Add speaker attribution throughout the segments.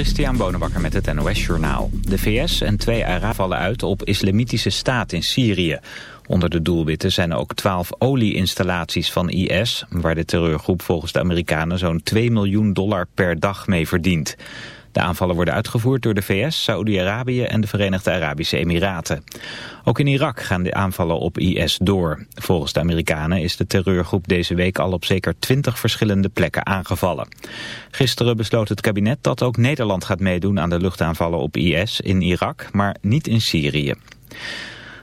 Speaker 1: Christian Bonenbakker met het NOS Journaal. De VS en twee Araben vallen uit op islamitische staat in Syrië. Onder de doelwitten zijn ook twaalf olieinstallaties van IS... waar de terreurgroep volgens de Amerikanen zo'n 2 miljoen dollar per dag mee verdient. De aanvallen worden uitgevoerd door de VS, Saoedi-Arabië en de Verenigde Arabische Emiraten. Ook in Irak gaan de aanvallen op IS door. Volgens de Amerikanen is de terreurgroep deze week al op zeker twintig verschillende plekken aangevallen. Gisteren besloot het kabinet dat ook Nederland gaat meedoen aan de luchtaanvallen op IS in Irak, maar niet in Syrië.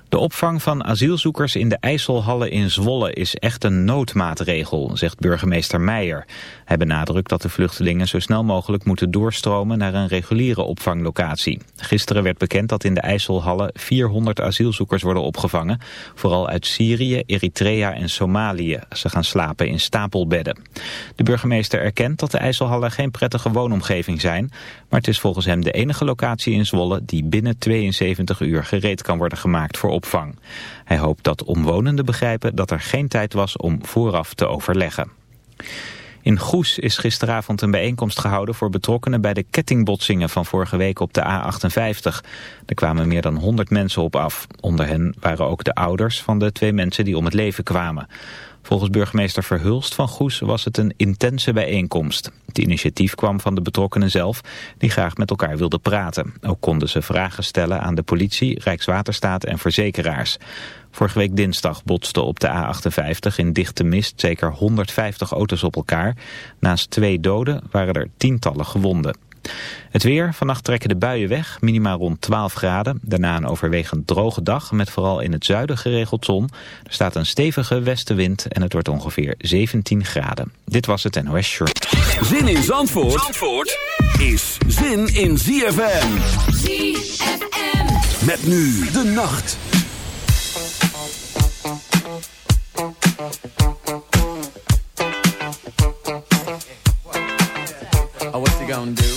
Speaker 1: De opvang van asielzoekers in de IJsselhallen in Zwolle is echt een noodmaatregel, zegt burgemeester Meijer. Hij benadrukt dat de vluchtelingen zo snel mogelijk moeten doorstromen naar een reguliere opvanglocatie. Gisteren werd bekend dat in de IJsselhallen 400 asielzoekers worden opgevangen, vooral uit Syrië, Eritrea en Somalië. Ze gaan slapen in stapelbedden. De burgemeester erkent dat de IJsselhallen geen prettige woonomgeving zijn, maar het is volgens hem de enige locatie in Zwolle die binnen 72 uur gereed kan worden gemaakt voor opvang. Hij hoopt dat omwonenden begrijpen dat er geen tijd was om vooraf te overleggen. In Goes is gisteravond een bijeenkomst gehouden voor betrokkenen bij de kettingbotsingen van vorige week op de A58. Er kwamen meer dan 100 mensen op af. Onder hen waren ook de ouders van de twee mensen die om het leven kwamen. Volgens burgemeester Verhulst van Goes was het een intense bijeenkomst. Het initiatief kwam van de betrokkenen zelf, die graag met elkaar wilden praten. Ook konden ze vragen stellen aan de politie, Rijkswaterstaat en verzekeraars. Vorige week dinsdag botsten op de A58 in dichte mist zeker 150 auto's op elkaar. Naast twee doden waren er tientallen gewonden. Het weer, vannacht trekken de buien weg, minimaal rond 12 graden. Daarna een overwegend droge dag met vooral in het zuiden geregeld zon. Er staat een stevige westenwind en het wordt ongeveer 17 graden. Dit was het NOS Shirt.
Speaker 2: Zin in Zandvoort, Zandvoort is zin in ZFM. ZFM. Met nu de nacht.
Speaker 3: Oh, what you gonna do?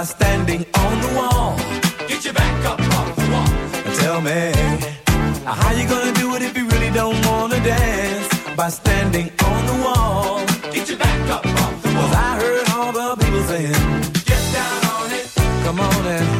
Speaker 3: By standing on the wall. Get your back up off the wall. Tell me. How you gonna do it if you really don't wanna dance? By standing on the wall. Get your back up off the wall. 'Cause I heard all the people saying, Get down on it. Come on and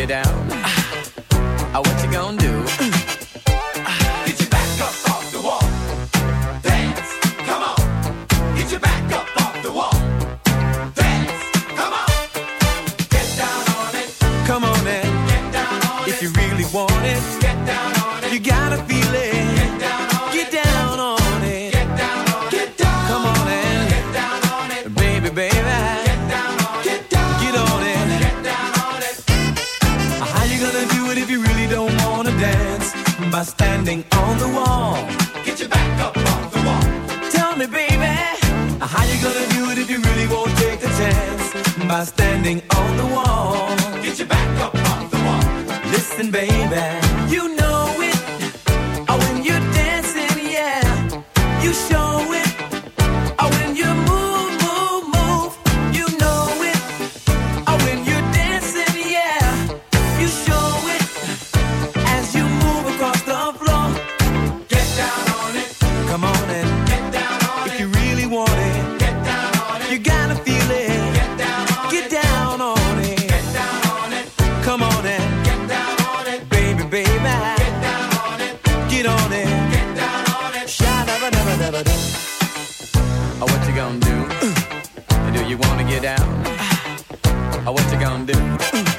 Speaker 3: you down? Oh, what you gonna do? Down? Oh, what you gonna do?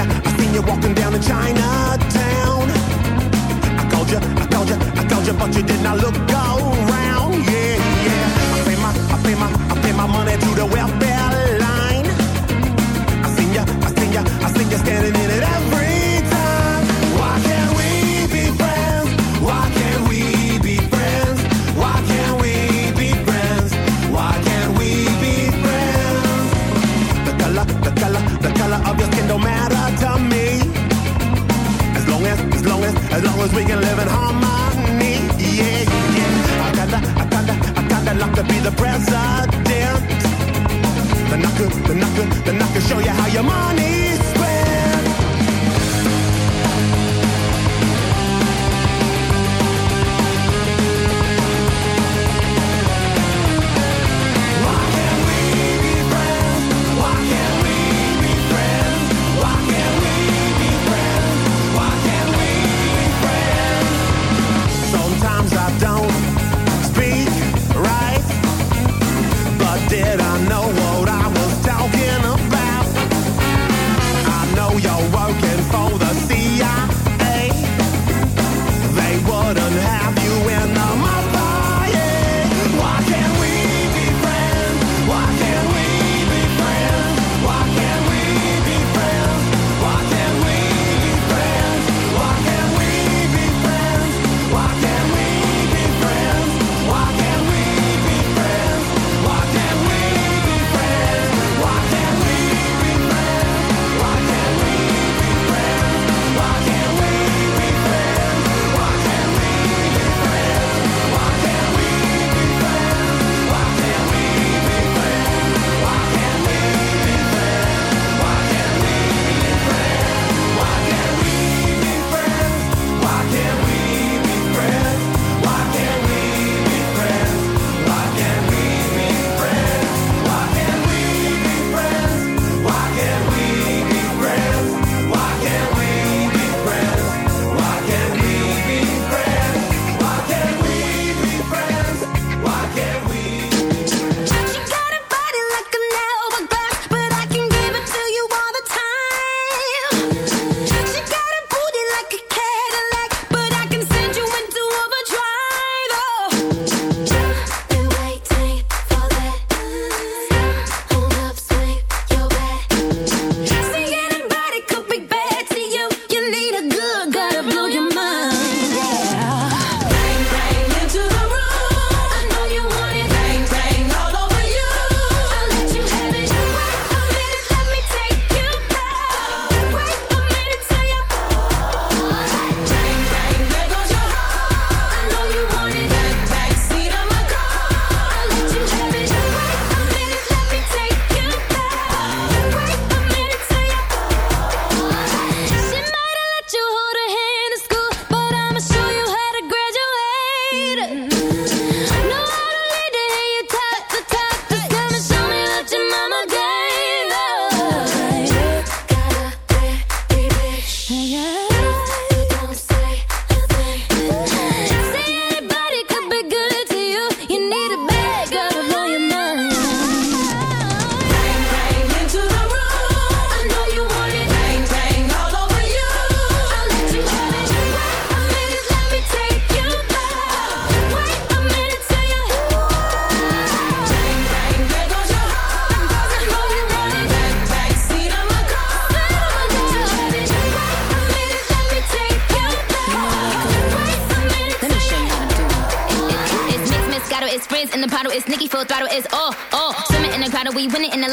Speaker 3: I, I seen you walking down in Chinatown. I called you, I called you, I called you, but you did not look around. Yeah, yeah.
Speaker 4: I pay my, I pay my,
Speaker 3: I pay my money to the welfare line. I seen you, I seen you, I seen you standing in it. the
Speaker 5: president.
Speaker 6: Then I the then I could, then I show you how your money.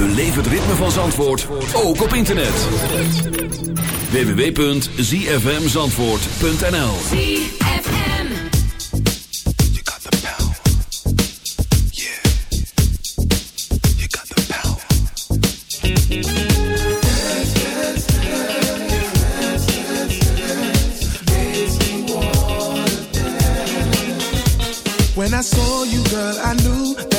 Speaker 2: Beleef het ritme van Zandvoort, ook op internet. www.zfmzandvoort.nl
Speaker 7: ZFM.
Speaker 8: You got the power. Yeah. You got the power.
Speaker 9: When I saw you, girl, I knew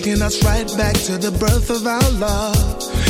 Speaker 9: Taking us right back to the birth of our love.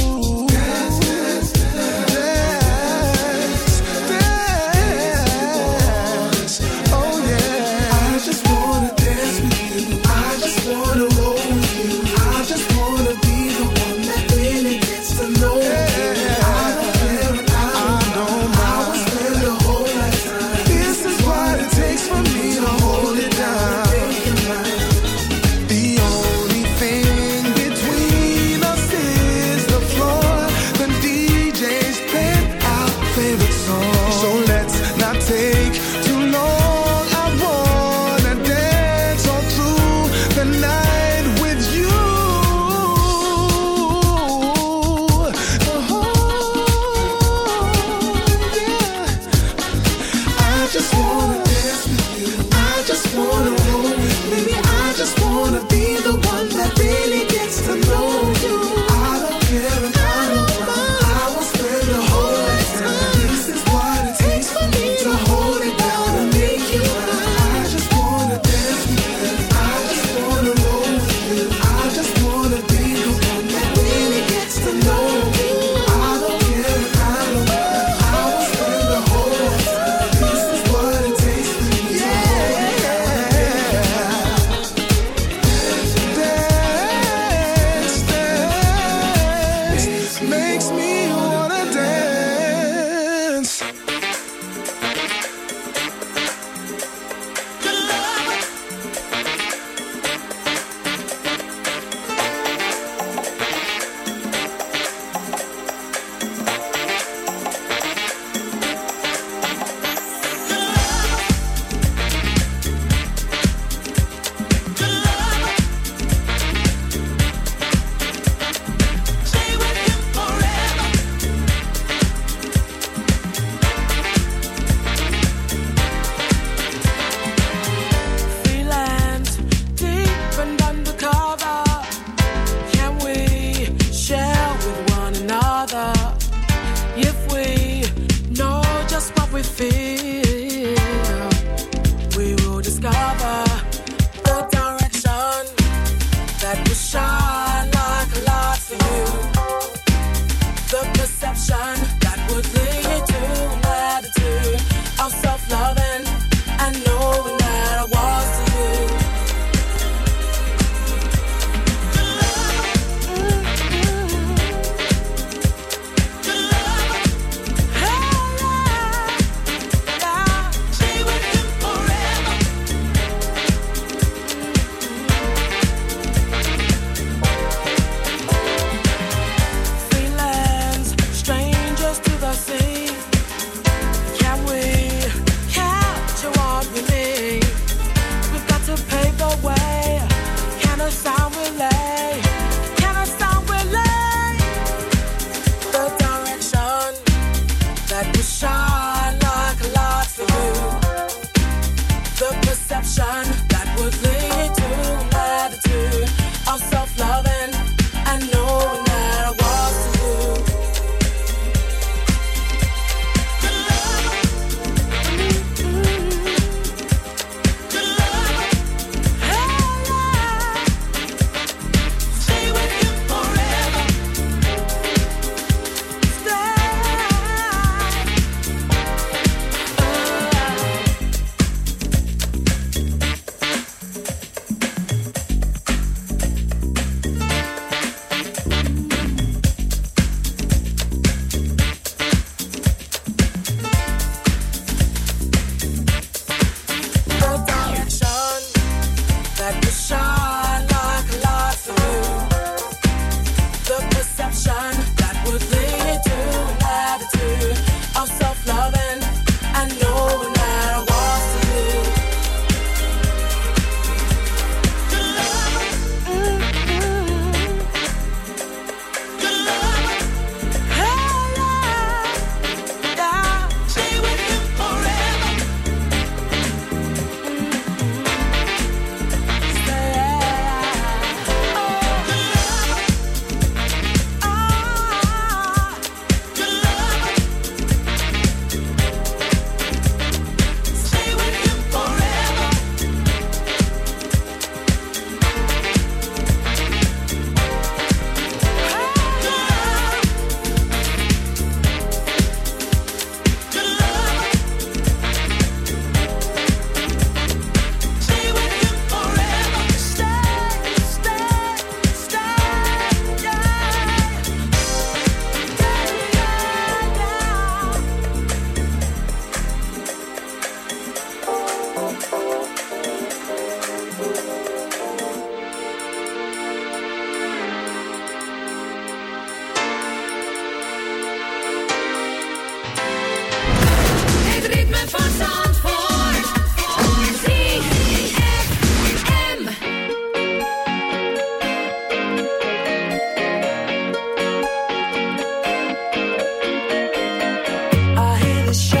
Speaker 9: the
Speaker 10: show.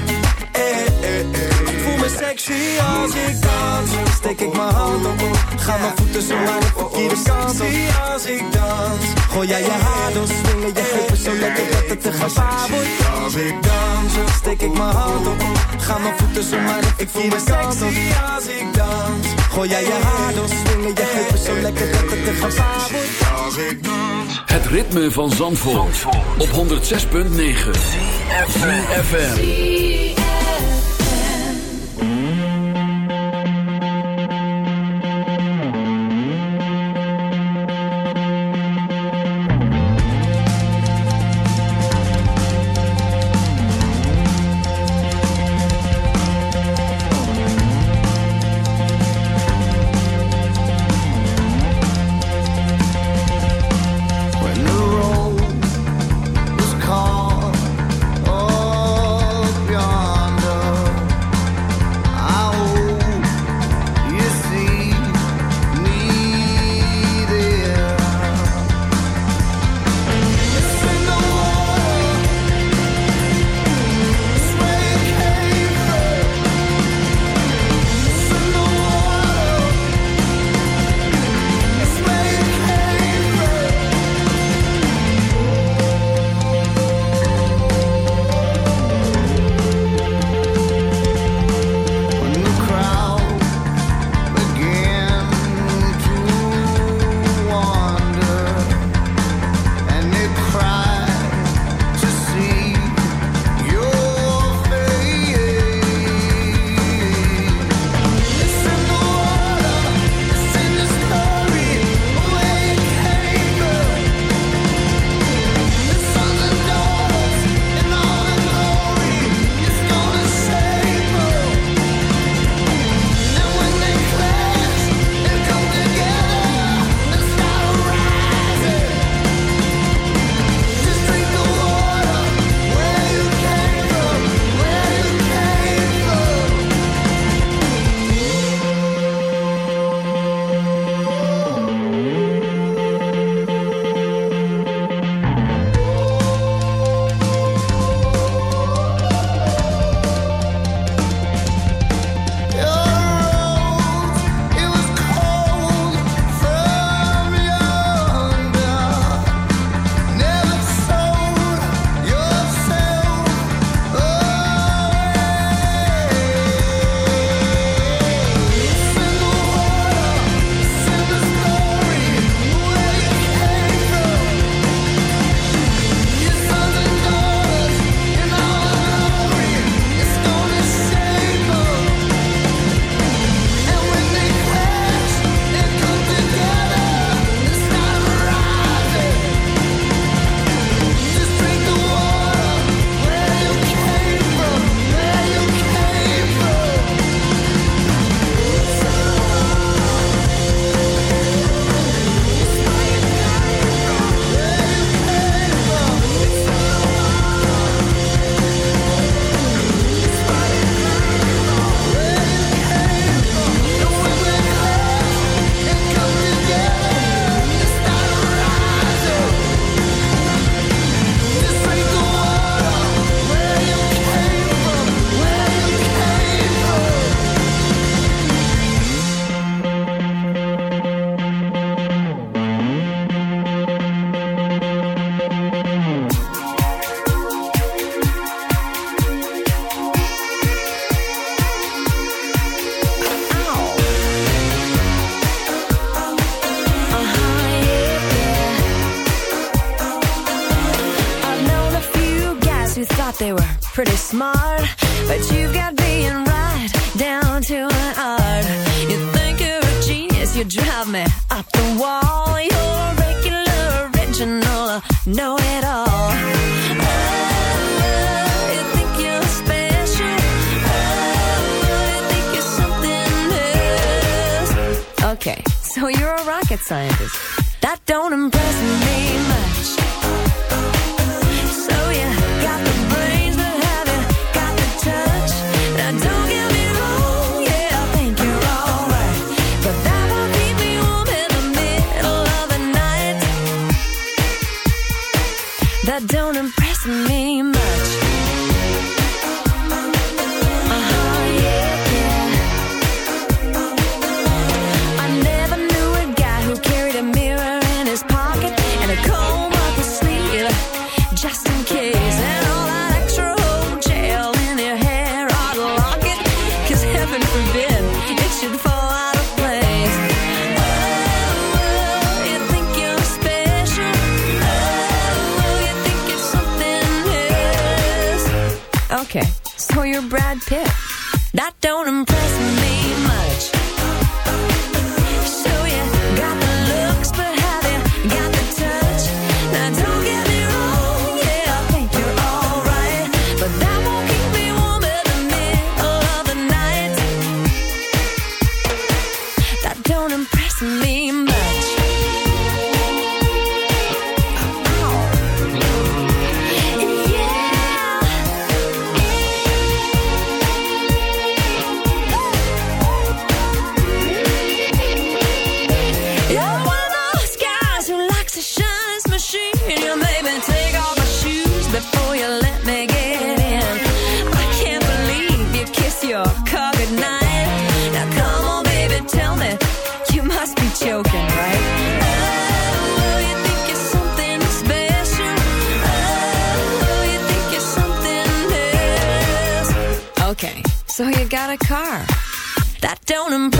Speaker 10: sexy als ik dans. Steek ik mijn hand op. Ga mijn voeten zo naar de verkeerde kant op. als ik dans. Gooi jij je haar door, swingen je heupen zo lekker dat het te gevaar wordt. Als ik dans, steek ik mijn hand op. Ga mijn voeten zo naar de verkeerde kant op. als ik dans. Gooi jij je haar door, swingen je heupen zo lekker dat het te gevaar wordt. Als ik dans.
Speaker 2: Het ritme van Zandvoort, op 106.9 FM.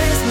Speaker 11: place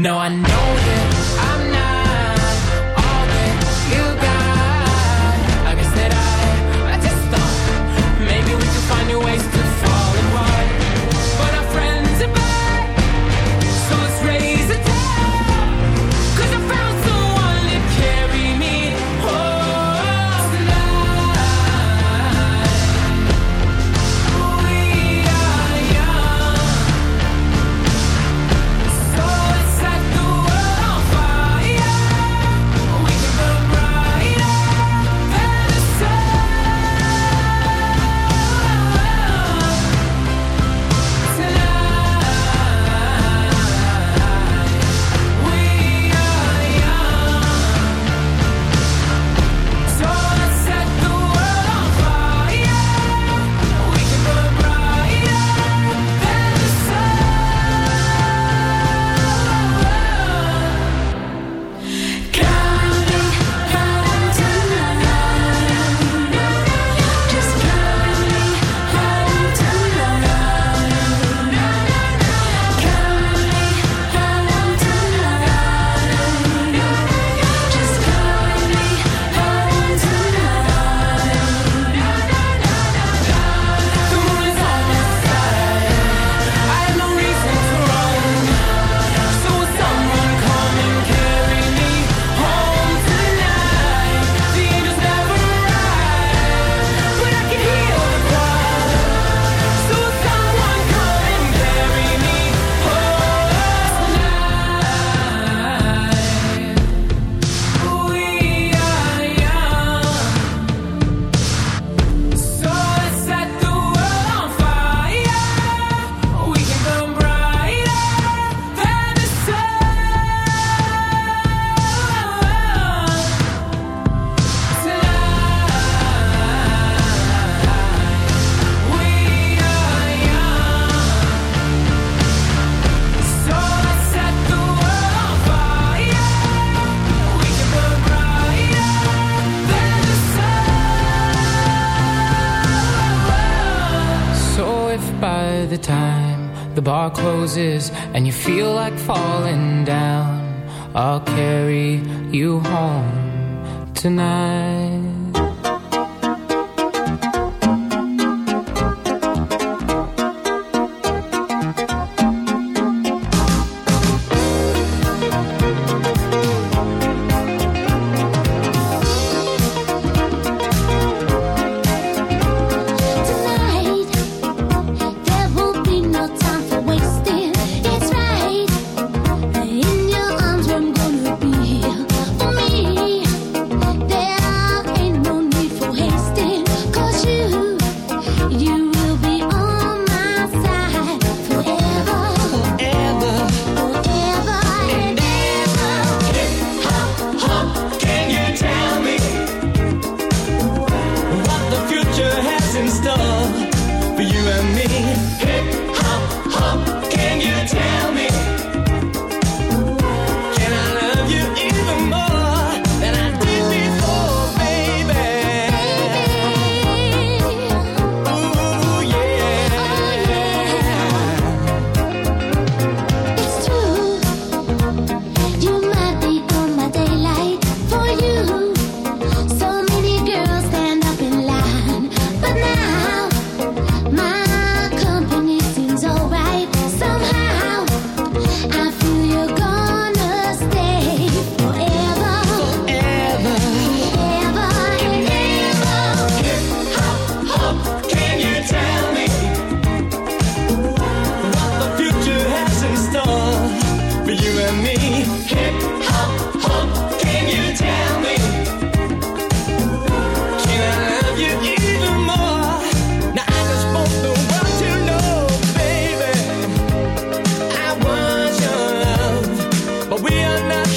Speaker 12: No,
Speaker 3: I.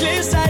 Speaker 3: cliffs.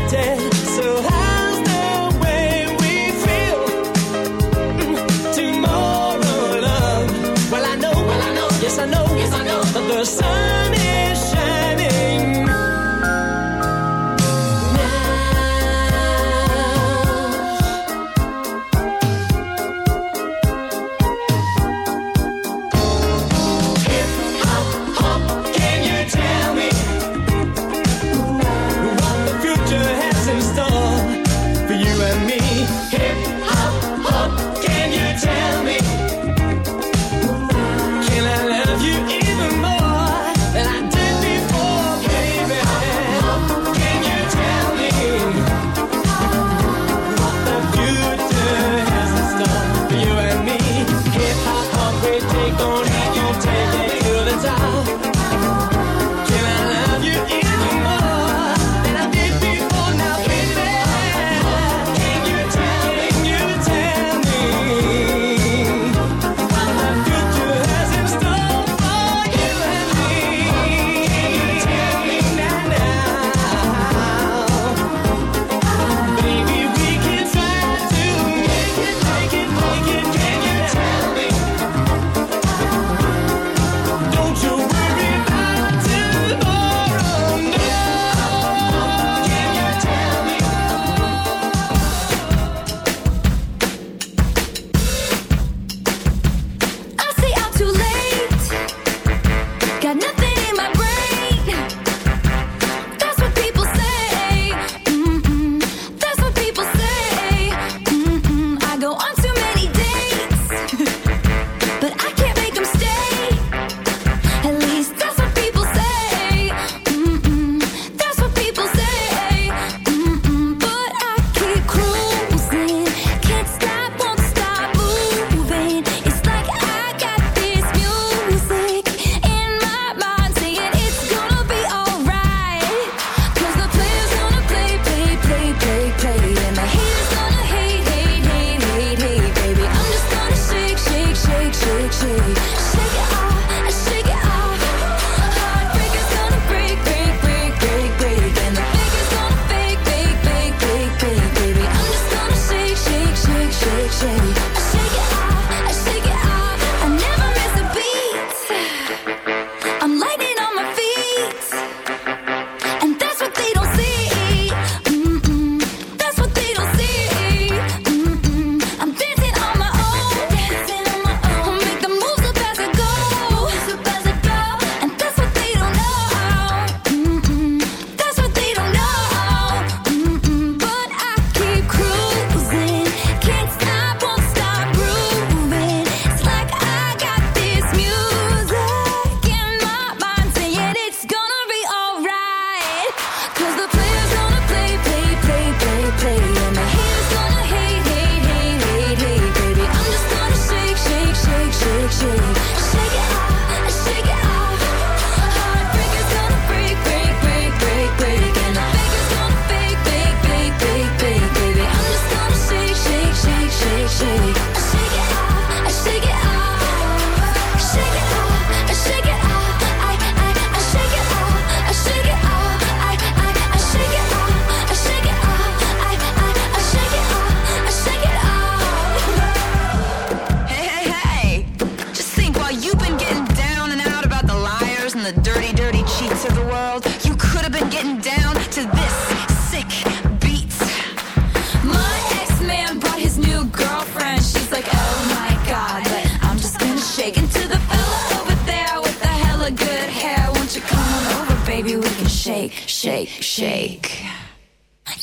Speaker 13: Shake.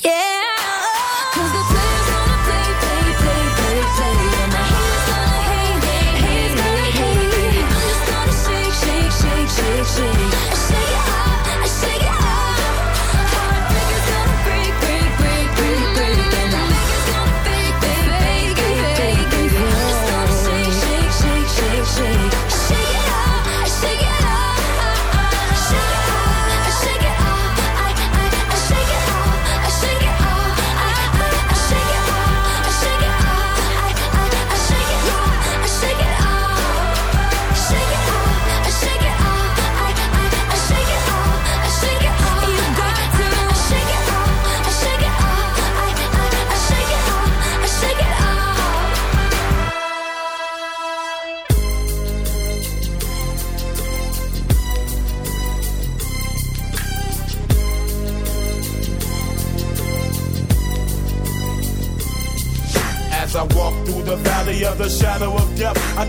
Speaker 11: Yeah.